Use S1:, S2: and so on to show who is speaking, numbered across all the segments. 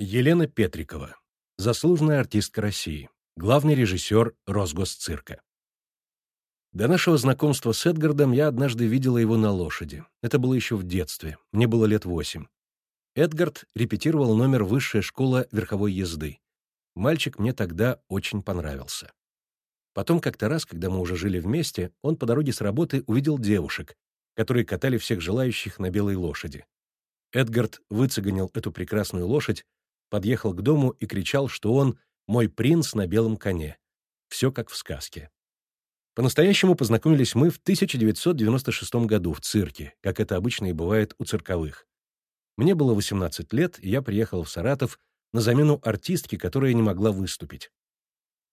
S1: Елена Петрикова. Заслуженная артистка России. Главный режиссер Росгосцирка. До нашего знакомства с Эдгардом я однажды видела его на лошади. Это было еще в детстве. Мне было лет восемь. Эдгард репетировал номер «Высшая школа верховой езды». Мальчик мне тогда очень понравился. Потом как-то раз, когда мы уже жили вместе, он по дороге с работы увидел девушек, которые катали всех желающих на белой лошади. Эдгард выцеганил эту прекрасную лошадь, подъехал к дому и кричал, что он «мой принц на белом коне». Все как в сказке. По-настоящему познакомились мы в 1996 году в цирке, как это обычно и бывает у цирковых. Мне было 18 лет, и я приехал в Саратов на замену артистки, которая не могла выступить.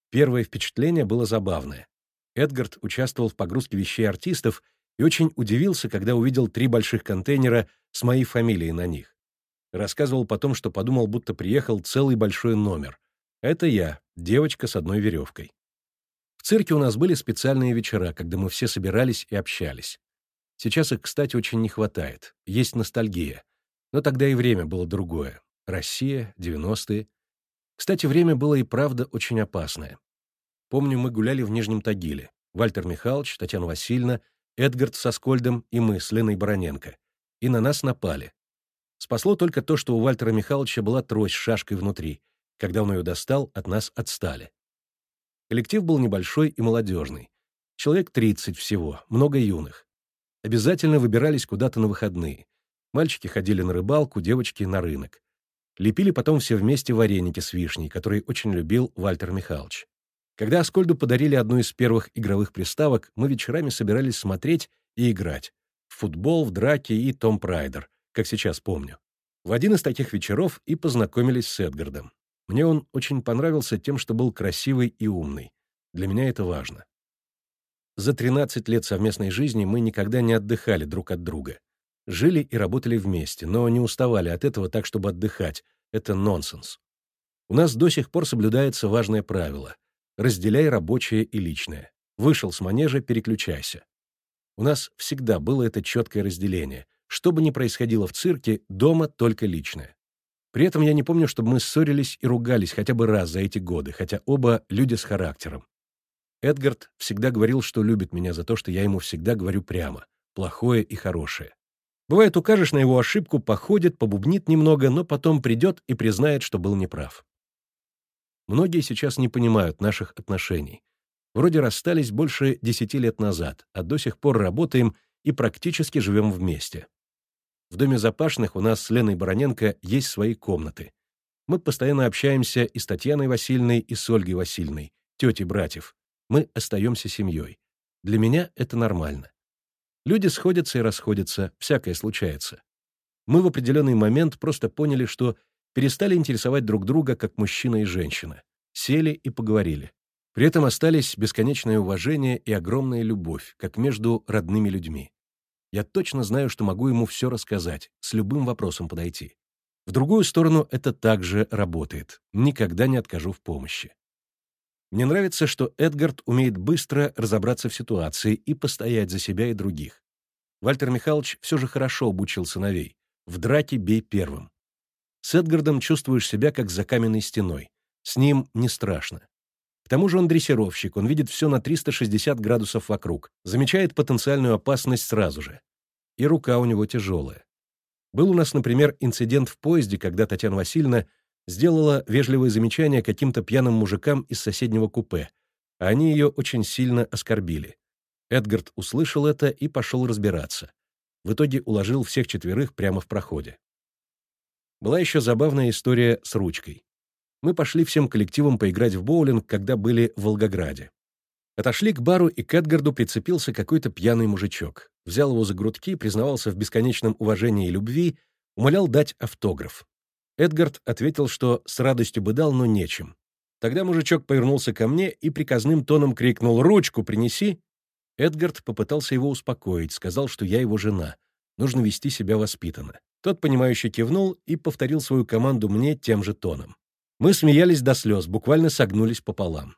S1: Первое впечатление было забавное. Эдгард участвовал в погрузке вещей артистов и очень удивился, когда увидел три больших контейнера с моей фамилией на них. Рассказывал потом, что подумал, будто приехал целый большой номер. Это я, девочка с одной веревкой. В цирке у нас были специальные вечера, когда мы все собирались и общались. Сейчас их, кстати, очень не хватает. Есть ностальгия. Но тогда и время было другое. Россия, 90-е. Кстати, время было и правда очень опасное. Помню, мы гуляли в Нижнем Тагиле. Вальтер Михайлович, Татьяна Васильевна, Эдгард со Скольдом и мы с Леной Бароненко. И на нас напали. Спасло только то, что у Вальтера Михайловича была трость с шашкой внутри. Когда он ее достал, от нас отстали. Коллектив был небольшой и молодежный. Человек 30 всего, много юных. Обязательно выбирались куда-то на выходные. Мальчики ходили на рыбалку, девочки — на рынок. Лепили потом все вместе вареники с вишней, которые очень любил Вальтер Михайлович. Когда Аскольду подарили одну из первых игровых приставок, мы вечерами собирались смотреть и играть. В футбол, в драки и Том Прайдер, как сейчас помню. В один из таких вечеров и познакомились с Эдгардом. Мне он очень понравился тем, что был красивый и умный. Для меня это важно. За 13 лет совместной жизни мы никогда не отдыхали друг от друга. Жили и работали вместе, но не уставали от этого так, чтобы отдыхать. Это нонсенс. У нас до сих пор соблюдается важное правило. Разделяй рабочее и личное. Вышел с манежа — переключайся. У нас всегда было это четкое разделение. Что бы ни происходило в цирке, дома только личное. При этом я не помню, чтобы мы ссорились и ругались хотя бы раз за эти годы, хотя оба люди с характером. Эдгард всегда говорил, что любит меня за то, что я ему всегда говорю прямо, плохое и хорошее. Бывает, укажешь на его ошибку, походит, побубнит немного, но потом придет и признает, что был неправ. Многие сейчас не понимают наших отношений. Вроде расстались больше десяти лет назад, а до сих пор работаем и практически живем вместе. В доме Запашных у нас с Леной Бароненко есть свои комнаты. Мы постоянно общаемся и с Татьяной Васильевной, и с Ольгой Васильевной, тетей братьев. Мы остаемся семьей. Для меня это нормально. Люди сходятся и расходятся, всякое случается. Мы в определенный момент просто поняли, что перестали интересовать друг друга как мужчина и женщина. Сели и поговорили. При этом остались бесконечное уважение и огромная любовь, как между родными людьми. Я точно знаю, что могу ему все рассказать, с любым вопросом подойти. В другую сторону это также работает. Никогда не откажу в помощи. Мне нравится, что Эдгард умеет быстро разобраться в ситуации и постоять за себя и других. Вальтер Михайлович все же хорошо обучил сыновей. В драке бей первым. С Эдгардом чувствуешь себя как за каменной стеной. С ним не страшно. Тому же он дрессировщик, он видит все на 360 градусов вокруг, замечает потенциальную опасность сразу же. И рука у него тяжелая. Был у нас, например, инцидент в поезде, когда Татьяна Васильевна сделала вежливое замечание каким-то пьяным мужикам из соседнего купе, а они ее очень сильно оскорбили. Эдгард услышал это и пошел разбираться. В итоге уложил всех четверых прямо в проходе. Была еще забавная история с ручкой. Мы пошли всем коллективом поиграть в боулинг, когда были в Волгограде. Отошли к бару, и к Эдгарду прицепился какой-то пьяный мужичок. Взял его за грудки, признавался в бесконечном уважении и любви, умолял дать автограф. Эдгард ответил, что с радостью бы дал, но нечем. Тогда мужичок повернулся ко мне и приказным тоном крикнул «Ручку принеси!». Эдгард попытался его успокоить, сказал, что я его жена. Нужно вести себя воспитанно. Тот, понимающе кивнул и повторил свою команду мне тем же тоном. Мы смеялись до слез, буквально согнулись пополам.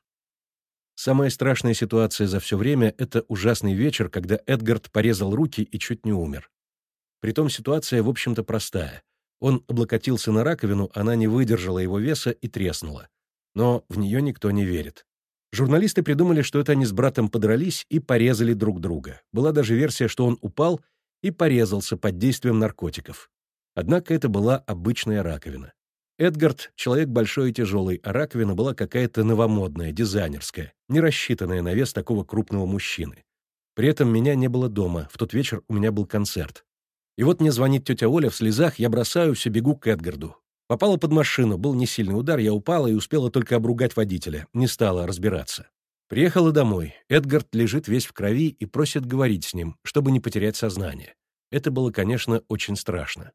S1: Самая страшная ситуация за все время — это ужасный вечер, когда Эдгард порезал руки и чуть не умер. Притом ситуация, в общем-то, простая. Он облокотился на раковину, она не выдержала его веса и треснула. Но в нее никто не верит. Журналисты придумали, что это они с братом подрались и порезали друг друга. Была даже версия, что он упал и порезался под действием наркотиков. Однако это была обычная раковина. Эдгард — человек большой и тяжелый, а раковина была какая-то новомодная, дизайнерская, не рассчитанная на вес такого крупного мужчины. При этом меня не было дома, в тот вечер у меня был концерт. И вот мне звонит тетя Оля в слезах, я бросаю все, бегу к Эдгарду. Попала под машину, был не сильный удар, я упала и успела только обругать водителя, не стала разбираться. Приехала домой. Эдгард лежит весь в крови и просит говорить с ним, чтобы не потерять сознание. Это было, конечно, очень страшно.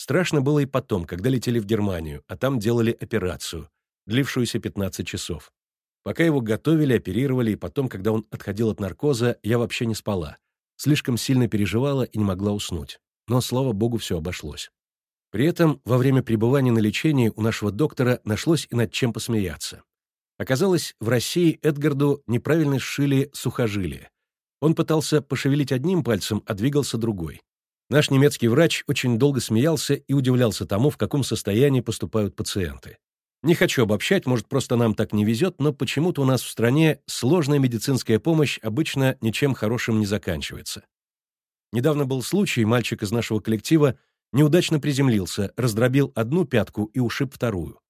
S1: Страшно было и потом, когда летели в Германию, а там делали операцию, длившуюся 15 часов. Пока его готовили, оперировали, и потом, когда он отходил от наркоза, я вообще не спала. Слишком сильно переживала и не могла уснуть. Но, слава богу, все обошлось. При этом, во время пребывания на лечении у нашего доктора нашлось и над чем посмеяться. Оказалось, в России Эдгарду неправильно сшили сухожилие. Он пытался пошевелить одним пальцем, а двигался другой. Наш немецкий врач очень долго смеялся и удивлялся тому, в каком состоянии поступают пациенты. Не хочу обобщать, может, просто нам так не везет, но почему-то у нас в стране сложная медицинская помощь обычно ничем хорошим не заканчивается. Недавно был случай, мальчик из нашего коллектива неудачно приземлился, раздробил одну пятку и ушиб вторую.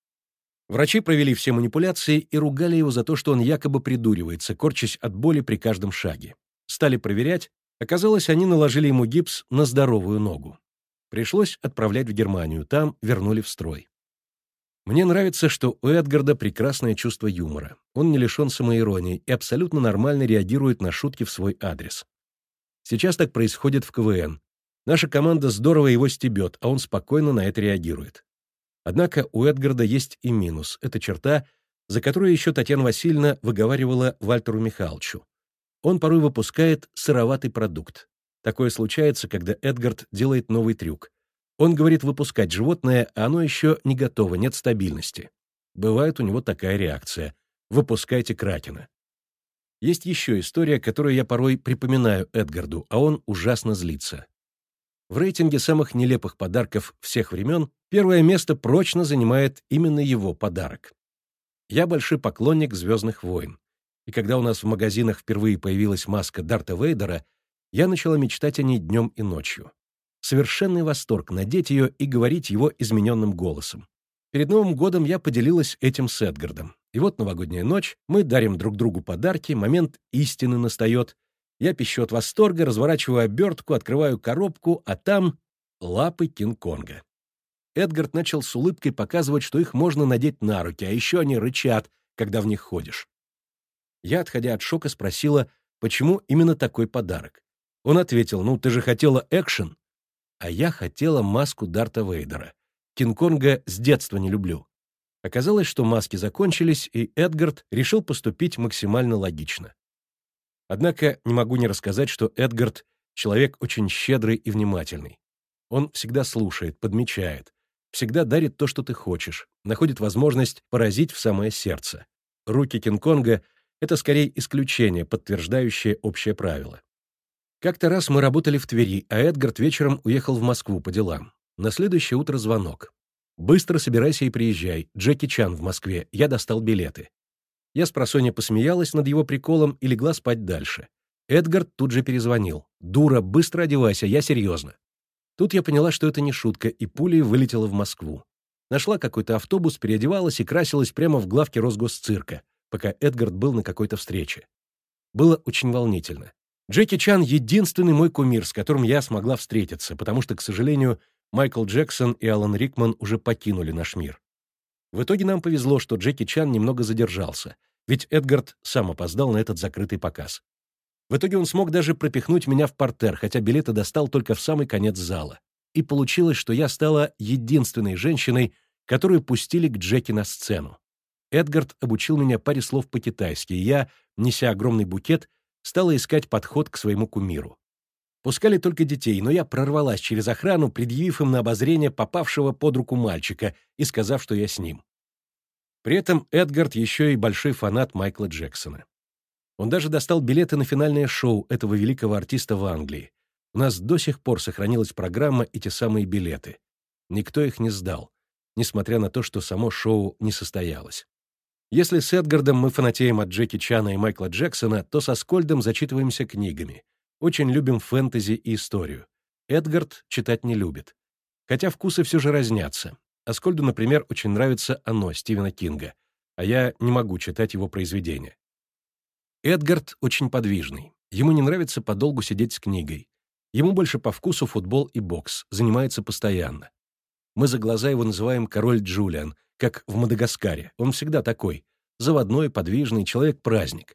S1: Врачи провели все манипуляции и ругали его за то, что он якобы придуривается, корчась от боли при каждом шаге. Стали проверять, Оказалось, они наложили ему гипс на здоровую ногу. Пришлось отправлять в Германию, там вернули в строй. Мне нравится, что у Эдгарда прекрасное чувство юмора. Он не лишен самоиронии и абсолютно нормально реагирует на шутки в свой адрес. Сейчас так происходит в КВН. Наша команда здорово его стебет, а он спокойно на это реагирует. Однако у Эдгарда есть и минус. Это черта, за которую еще Татьяна Васильевна выговаривала Вальтеру Михайловичу он порой выпускает сыроватый продукт. Такое случается, когда Эдгард делает новый трюк. Он говорит выпускать животное, а оно еще не готово, нет стабильности. Бывает у него такая реакция. Выпускайте кракена. Есть еще история, которую я порой припоминаю Эдгарду, а он ужасно злится. В рейтинге самых нелепых подарков всех времен первое место прочно занимает именно его подарок. Я большой поклонник «Звездных войн» и когда у нас в магазинах впервые появилась маска Дарта Вейдера, я начала мечтать о ней днем и ночью. Совершенный восторг надеть ее и говорить его измененным голосом. Перед Новым годом я поделилась этим с Эдгардом. И вот новогодняя ночь, мы дарим друг другу подарки, момент истины настает. Я пищу от восторга, разворачиваю обертку, открываю коробку, а там лапы Кинг-Конга. Эдгард начал с улыбкой показывать, что их можно надеть на руки, а еще они рычат, когда в них ходишь. Я, отходя от шока, спросила, почему именно такой подарок. Он ответил, ну, ты же хотела экшен. А я хотела маску Дарта Вейдера. Кинг-Конга с детства не люблю. Оказалось, что маски закончились, и Эдгард решил поступить максимально логично. Однако не могу не рассказать, что Эдгард — человек очень щедрый и внимательный. Он всегда слушает, подмечает, всегда дарит то, что ты хочешь, находит возможность поразить в самое сердце. Руки Кинг-Конга это скорее исключение, подтверждающее общее правило. Как-то раз мы работали в Твери, а Эдгард вечером уехал в Москву по делам. На следующее утро звонок. «Быстро собирайся и приезжай. Джеки Чан в Москве. Я достал билеты». Я с просонья посмеялась над его приколом и легла спать дальше. Эдгард тут же перезвонил. «Дура, быстро одевайся, я серьезно». Тут я поняла, что это не шутка, и пулей вылетела в Москву. Нашла какой-то автобус, переодевалась и красилась прямо в главке Росгосцирка пока Эдгард был на какой-то встрече. Было очень волнительно. Джеки Чан — единственный мой кумир, с которым я смогла встретиться, потому что, к сожалению, Майкл Джексон и Алан Рикман уже покинули наш мир. В итоге нам повезло, что Джеки Чан немного задержался, ведь Эдгард сам опоздал на этот закрытый показ. В итоге он смог даже пропихнуть меня в портер, хотя билеты достал только в самый конец зала. И получилось, что я стала единственной женщиной, которую пустили к Джеки на сцену. Эдгард обучил меня паре слов по-китайски, и я, неся огромный букет, стала искать подход к своему кумиру. Пускали только детей, но я прорвалась через охрану, предъявив им на обозрение попавшего под руку мальчика и сказав, что я с ним. При этом Эдгард еще и большой фанат Майкла Джексона. Он даже достал билеты на финальное шоу этого великого артиста в Англии. У нас до сих пор сохранилась программа и те самые билеты. Никто их не сдал, несмотря на то, что само шоу не состоялось. Если с Эдгардом мы фанатеем от Джеки Чана и Майкла Джексона, то со Скольдом зачитываемся книгами. Очень любим фэнтези и историю. Эдгард читать не любит. Хотя вкусы все же разнятся. Аскольду, например, очень нравится «Оно» Стивена Кинга, а я не могу читать его произведения. Эдгард очень подвижный. Ему не нравится подолгу сидеть с книгой. Ему больше по вкусу футбол и бокс, занимается постоянно. Мы за глаза его называем «король Джулиан», как в Мадагаскаре. Он всегда такой. Заводной, подвижный, человек-праздник.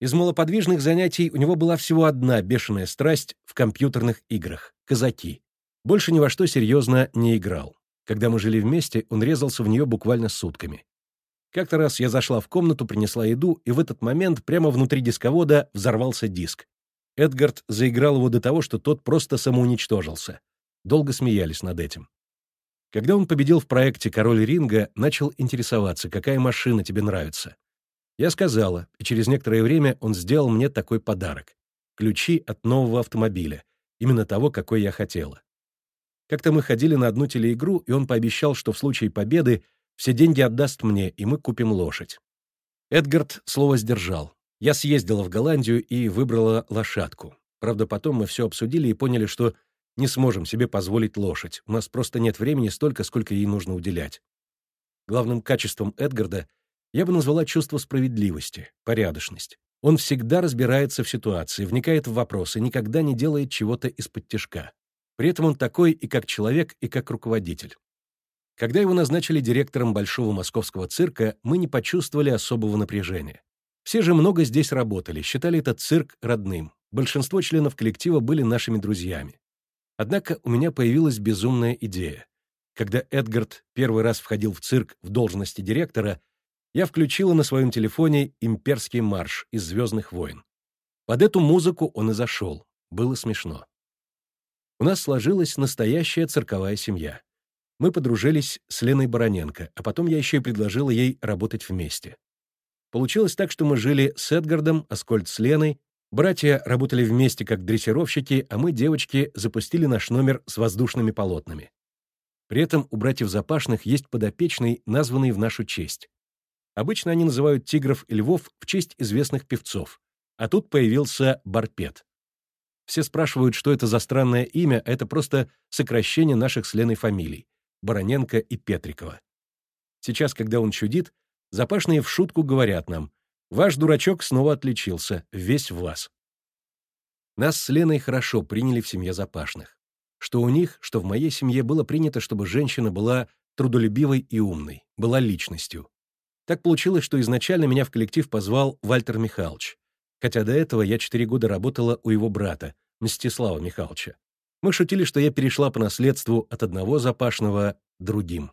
S1: Из малоподвижных занятий у него была всего одна бешеная страсть в компьютерных играх — казаки. Больше ни во что серьезно не играл. Когда мы жили вместе, он резался в нее буквально сутками. Как-то раз я зашла в комнату, принесла еду, и в этот момент прямо внутри дисковода взорвался диск. Эдгард заиграл его до того, что тот просто самоуничтожился. Долго смеялись над этим. Когда он победил в проекте «Король ринга», начал интересоваться, какая машина тебе нравится. Я сказала, и через некоторое время он сделал мне такой подарок. Ключи от нового автомобиля, именно того, какой я хотела. Как-то мы ходили на одну телеигру, и он пообещал, что в случае победы все деньги отдаст мне, и мы купим лошадь. Эдгард слово сдержал. Я съездила в Голландию и выбрала лошадку. Правда, потом мы все обсудили и поняли, что не сможем себе позволить лошадь. У нас просто нет времени столько, сколько ей нужно уделять. Главным качеством Эдгарда я бы назвала чувство справедливости, порядочность. Он всегда разбирается в ситуации, вникает в вопросы, никогда не делает чего-то из-под тяжка. При этом он такой и как человек, и как руководитель. Когда его назначили директором Большого московского цирка, мы не почувствовали особого напряжения. Все же много здесь работали, считали этот цирк родным. Большинство членов коллектива были нашими друзьями. Однако у меня появилась безумная идея. Когда Эдгард первый раз входил в цирк в должности директора, я включила на своем телефоне имперский марш из «Звездных войн». Под эту музыку он и зашел. Было смешно. У нас сложилась настоящая цирковая семья. Мы подружились с Леной Бароненко, а потом я еще и предложила ей работать вместе. Получилось так, что мы жили с Эдгардом, Аскольд с Леной, Братья работали вместе как дрессировщики, а мы, девочки, запустили наш номер с воздушными полотнами. При этом у братьев Запашных есть подопечный, названный в нашу честь. Обычно они называют тигров и львов в честь известных певцов. А тут появился Барпет. Все спрашивают, что это за странное имя, а это просто сокращение наших с Леной фамилий — Бароненко и Петрикова. Сейчас, когда он чудит, Запашные в шутку говорят нам — Ваш дурачок снова отличился, весь в вас. Нас с Леной хорошо приняли в семье Запашных. Что у них, что в моей семье было принято, чтобы женщина была трудолюбивой и умной, была личностью. Так получилось, что изначально меня в коллектив позвал Вальтер Михайлович, хотя до этого я четыре года работала у его брата, Мстислава Михайловича. Мы шутили, что я перешла по наследству от одного Запашного другим.